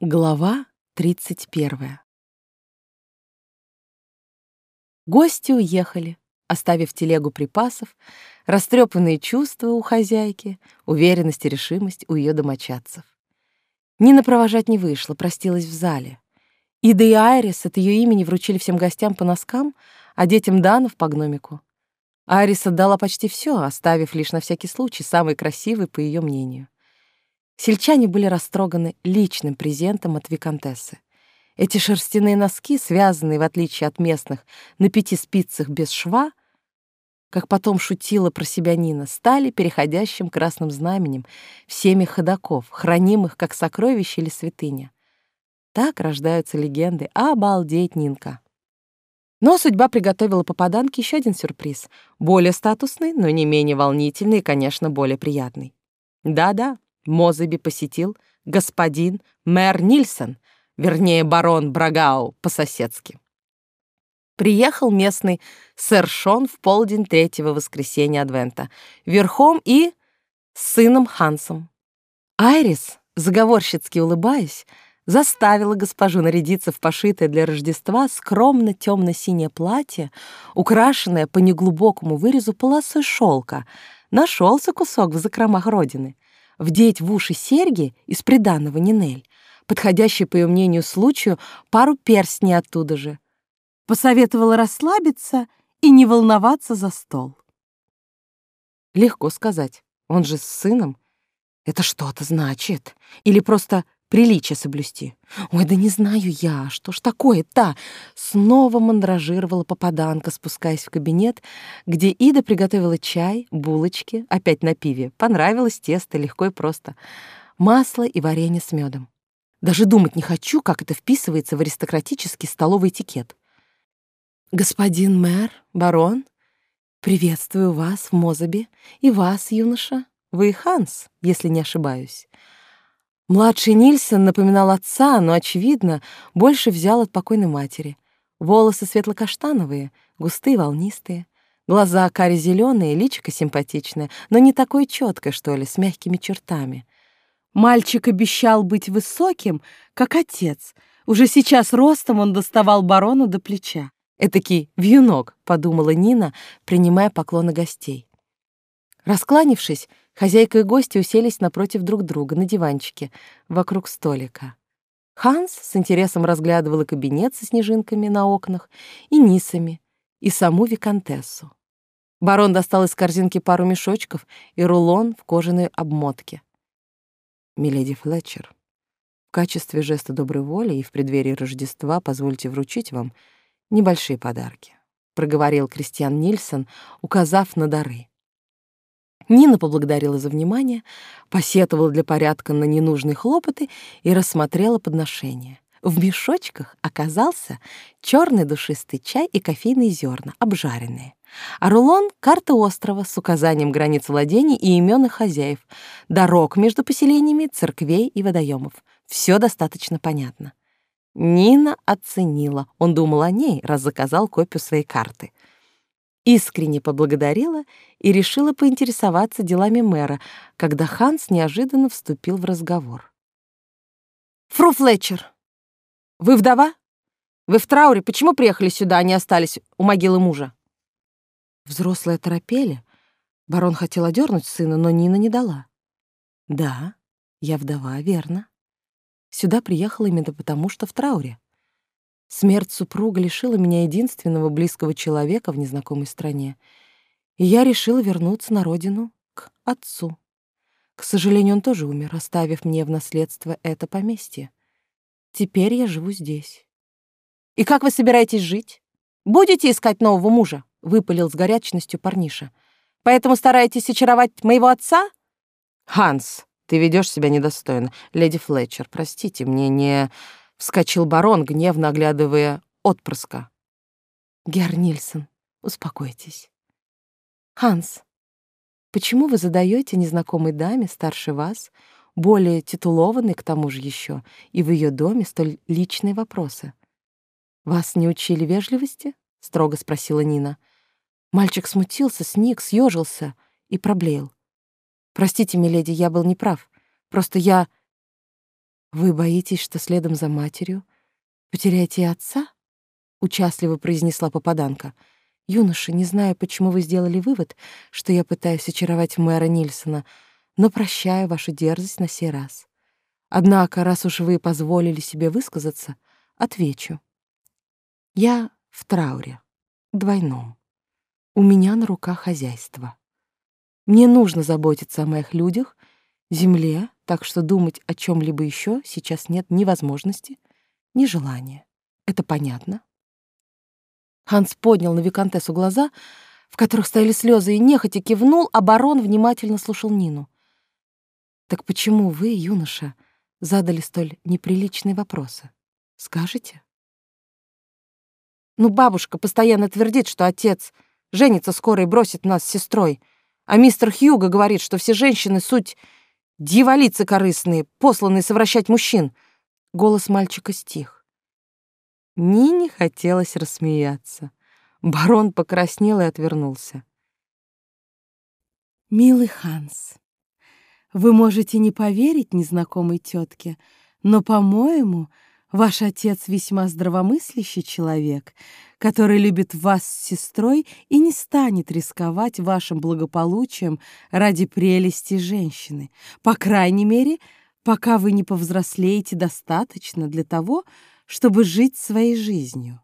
Глава 31. Гости уехали, оставив телегу припасов, растрепанные чувства у хозяйки, уверенность и решимость у ее домочадцев. Нина провожать не вышла, простилась в зале. Ида и Айрис от ее имени вручили всем гостям по носкам, а детям Данов по гномику. Айрис отдала почти все, оставив лишь на всякий случай самый красивый, по ее мнению. Сельчане были растроганы личным презентом от виконтессы. Эти шерстяные носки, связанные, в отличие от местных, на пяти спицах без шва, как потом шутила про себя Нина, стали переходящим красным знаменем всеми ходаков, хранимых как сокровище или святыня. Так рождаются легенды. Обалдеть, Нинка! Но судьба приготовила попаданке еще один сюрприз, более статусный, но не менее волнительный и, конечно, более приятный. Да-да, Мозеби посетил господин мэр Нильсон, вернее, барон Брагау по-соседски. Приехал местный сэр Шон в полдень третьего воскресенья Адвента, верхом и с сыном Хансом. Айрис, заговорщицки улыбаясь, заставила госпожу нарядиться в пошитое для Рождества скромно темно-синее платье, украшенное по неглубокому вырезу полосой шелка. Нашелся кусок в закромах родины — вдеть в уши серьги из приданного Нинель, подходящие, по ее мнению, случаю, пару перстней оттуда же. Посоветовала расслабиться и не волноваться за стол. Легко сказать, он же с сыном. Это что-то значит. Или просто приличие соблюсти. Ой, да не знаю я, что ж такое-то? Снова мандражировала попаданка, спускаясь в кабинет, где Ида приготовила чай, булочки, опять на пиве. Понравилось тесто, легко и просто. Масло и варенье с медом. Даже думать не хочу, как это вписывается в аристократический столовый этикет. «Господин мэр, барон, приветствую вас в Мозабе и вас, юноша. Вы Ханс, если не ошибаюсь. Младший Нильсон напоминал отца, но, очевидно, больше взял от покойной матери. Волосы светло-каштановые, густые, волнистые. Глаза кари-зеленые, личико симпатичное, но не такое четкое, что ли, с мягкими чертами. Мальчик обещал быть высоким, как отец. Уже сейчас ростом он доставал барону до плеча. Этакий вьюнок, подумала Нина, принимая поклоны гостей. Раскланившись, хозяйка и гости уселись напротив друг друга на диванчике вокруг столика. Ханс с интересом разглядывал и кабинет со снежинками на окнах, и нисами, и саму виконтессу. Барон достал из корзинки пару мешочков и рулон в кожаной обмотке. «Миледи Флетчер, в качестве жеста доброй воли и в преддверии Рождества позвольте вручить вам небольшие подарки», — проговорил Кристиан Нильсон, указав на дары. Нина поблагодарила за внимание, посетовала для порядка на ненужные хлопоты и рассмотрела подношение. В мешочках оказался черный душистый чай и кофейные зерна, обжаренные. А рулон — карта острова с указанием границ владений и имен их хозяев, дорог между поселениями, церквей и водоемов. Все достаточно понятно. Нина оценила. Он думал о ней, раз заказал копию своей карты — искренне поблагодарила и решила поинтересоваться делами мэра, когда Ханс неожиданно вступил в разговор. «Фру Флетчер, вы вдова? Вы в трауре? Почему приехали сюда, а не остались у могилы мужа?» Взрослые торопели. Барон хотел одернуть сына, но Нина не дала. «Да, я вдова, верно. Сюда приехала именно потому, что в трауре. Смерть супруга лишила меня единственного близкого человека в незнакомой стране, и я решила вернуться на родину к отцу. К сожалению, он тоже умер, оставив мне в наследство это поместье. Теперь я живу здесь. «И как вы собираетесь жить? Будете искать нового мужа?» — выпалил с горячностью парниша. «Поэтому стараетесь очаровать моего отца?» «Ханс, ты ведешь себя недостойно. Леди Флетчер, простите, мне не...» Вскочил барон, гневно оглядывая отпрыска. Гер Нильсон, успокойтесь. Ханс, почему вы задаете незнакомой даме старше вас, более титулованной к тому же еще, и в ее доме столь личные вопросы? Вас не учили вежливости? строго спросила Нина. Мальчик смутился, сник, съежился и проблеял. Простите, миледи, я был неправ. Просто я «Вы боитесь, что следом за матерью потеряете отца?» — участливо произнесла попаданка. «Юноша, не знаю, почему вы сделали вывод, что я пытаюсь очаровать мэра Нильсона, но прощаю вашу дерзость на сей раз. Однако, раз уж вы позволили себе высказаться, отвечу. Я в трауре, двойном. У меня на руках хозяйство. Мне нужно заботиться о моих людях, земле, так что думать о чем либо еще сейчас нет ни возможности, ни желания. Это понятно? Ханс поднял на виконтессу глаза, в которых стояли слезы, и нехотя кивнул, а барон внимательно слушал Нину. «Так почему вы, юноша, задали столь неприличные вопросы? Скажете?» «Ну, бабушка постоянно твердит, что отец женится скоро и бросит нас с сестрой, а мистер Хьюго говорит, что все женщины — суть дьяволицы корыстные, посланные совращать мужчин». Голос мальчика стих. Нине хотелось рассмеяться. Барон покраснел и отвернулся. «Милый Ханс, вы можете не поверить незнакомой тетке, но, по-моему, ваш отец весьма здравомыслящий человек, который любит вас с сестрой и не станет рисковать вашим благополучием ради прелести женщины. По крайней мере, пока вы не повзрослеете достаточно для того, чтобы жить своей жизнью.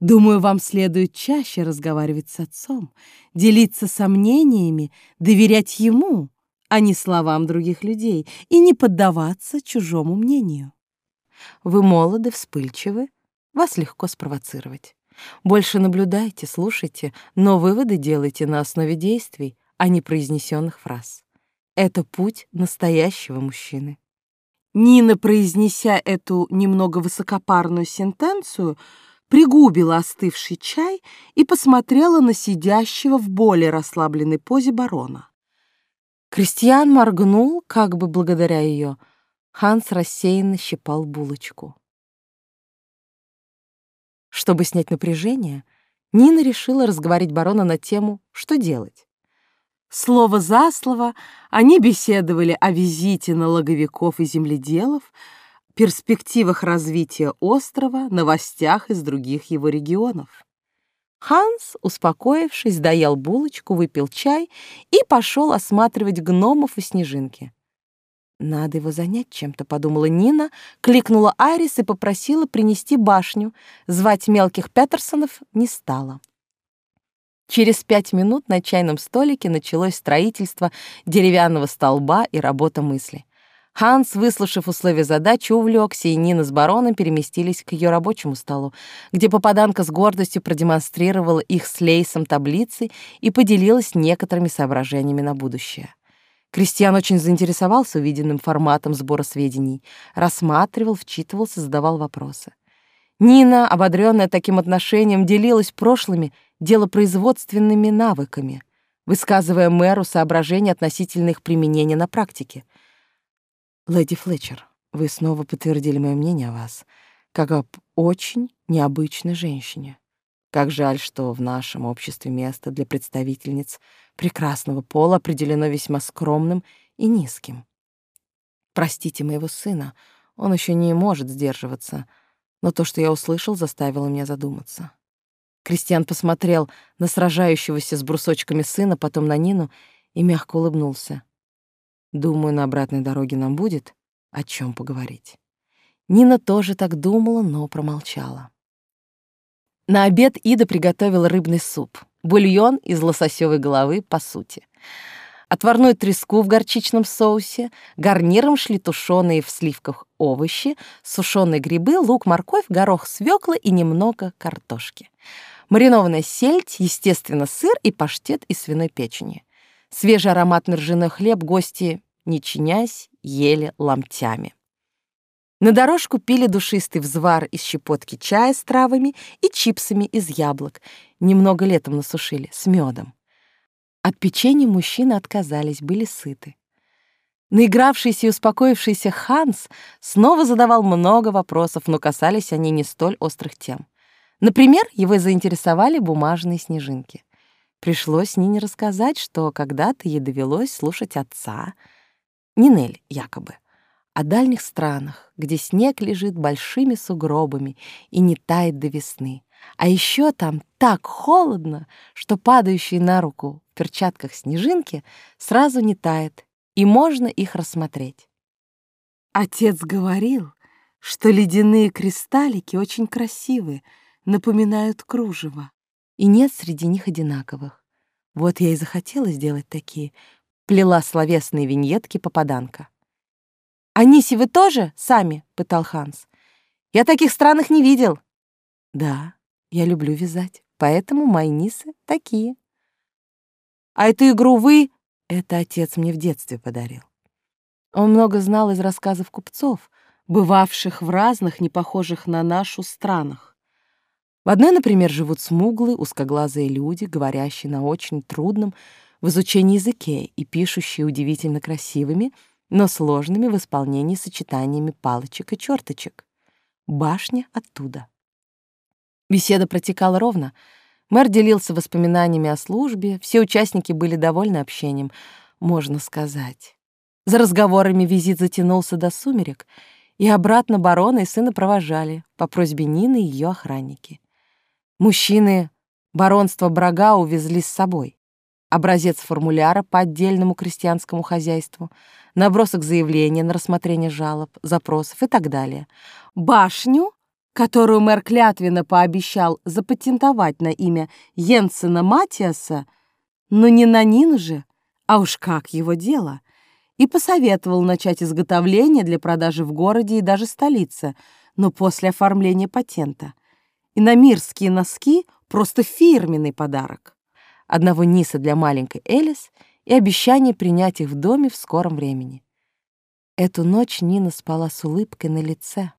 Думаю, вам следует чаще разговаривать с отцом, делиться сомнениями, доверять ему, а не словам других людей, и не поддаваться чужому мнению. Вы молоды, вспыльчивы, вас легко спровоцировать. Больше наблюдайте, слушайте, но выводы делайте на основе действий, а не произнесенных фраз. Это путь настоящего мужчины. Нина, произнеся эту немного высокопарную сентенцию, пригубила остывший чай и посмотрела на сидящего в более расслабленной позе барона. Кристиан моргнул, как бы благодаря ее. Ханс рассеянно щипал булочку. Чтобы снять напряжение, Нина решила разговорить барона на тему «Что делать?». Слово за слово они беседовали о визите налоговиков и земледелов, перспективах развития острова, новостях из других его регионов. Ханс, успокоившись, доел булочку, выпил чай и пошел осматривать гномов и снежинки. «Надо его занять чем-то», — подумала Нина, кликнула Айрис и попросила принести башню. Звать мелких Петерсонов не стала. Через пять минут на чайном столике началось строительство деревянного столба и работа мысли. Ханс, выслушав условия задачи, увлекся, и Нина с бароном переместились к ее рабочему столу, где попаданка с гордостью продемонстрировала их с Лейсом таблицы и поделилась некоторыми соображениями на будущее. Кристиан очень заинтересовался увиденным форматом сбора сведений, рассматривал, вчитывался, задавал вопросы. Нина, ободренная таким отношением, делилась прошлыми делопроизводственными навыками, высказывая мэру соображения относительно их применения на практике. «Леди Флетчер, вы снова подтвердили мое мнение о вас, как об очень необычной женщине. Как жаль, что в нашем обществе место для представительниц прекрасного пола определено весьма скромным и низким. Простите моего сына, он еще не может сдерживаться — но то, что я услышал, заставило меня задуматься. Кристиан посмотрел на сражающегося с брусочками сына, потом на Нину и мягко улыбнулся. Думаю, на обратной дороге нам будет о чем поговорить. Нина тоже так думала, но промолчала. На обед Ида приготовила рыбный суп, бульон из лососевой головы, по сути отварную треску в горчичном соусе, гарниром шли тушеные в сливках овощи, сушеные грибы, лук, морковь, горох, свекла и немного картошки. Маринованная сельдь, естественно, сыр и паштет из свиной печени. Свежий ароматный ржаной хлеб гости, не чинясь, ели ломтями. На дорожку пили душистый взвар из щепотки чая с травами и чипсами из яблок. Немного летом насушили, с медом. От печенья мужчины отказались, были сыты. Наигравшийся и успокоившийся Ханс снова задавал много вопросов, но касались они не столь острых тем. Например, его заинтересовали бумажные снежинки. Пришлось Нине рассказать, что когда-то ей довелось слушать отца, Нинель якобы, о дальних странах, где снег лежит большими сугробами и не тает до весны. А еще там так холодно, что падающие на руку в перчатках снежинки сразу не тает, и можно их рассмотреть. Отец говорил, что ледяные кристаллики очень красивые, напоминают кружево, и нет среди них одинаковых. Вот я и захотела сделать такие, плела словесные виньетки попаданка. «Аниси, вы тоже сами?» — пытал Ханс. «Я таких странных не видел». «Да, я люблю вязать, поэтому мои нисы такие». «А эту игру вы...» — это отец мне в детстве подарил. Он много знал из рассказов купцов, бывавших в разных, не похожих на нашу, странах. В одной, например, живут смуглые, узкоглазые люди, говорящие на очень трудном в изучении языке и пишущие удивительно красивыми, но сложными в исполнении сочетаниями палочек и черточек. Башня оттуда. Беседа протекала ровно. Мэр делился воспоминаниями о службе, все участники были довольны общением, можно сказать. За разговорами визит затянулся до сумерек, и обратно барона и сына провожали по просьбе Нины и ее охранники. Мужчины баронства Брага увезли с собой. Образец формуляра по отдельному крестьянскому хозяйству, набросок заявления на рассмотрение жалоб, запросов и так далее. Башню, которую мэр клятвенно пообещал запатентовать на имя Йенсена Матиаса, но не на Нину же, а уж как его дело — и посоветовал начать изготовление для продажи в городе и даже столице, но после оформления патента. И на мирские носки просто фирменный подарок. Одного ниса для маленькой Элис и обещание принять их в доме в скором времени. Эту ночь Нина спала с улыбкой на лице.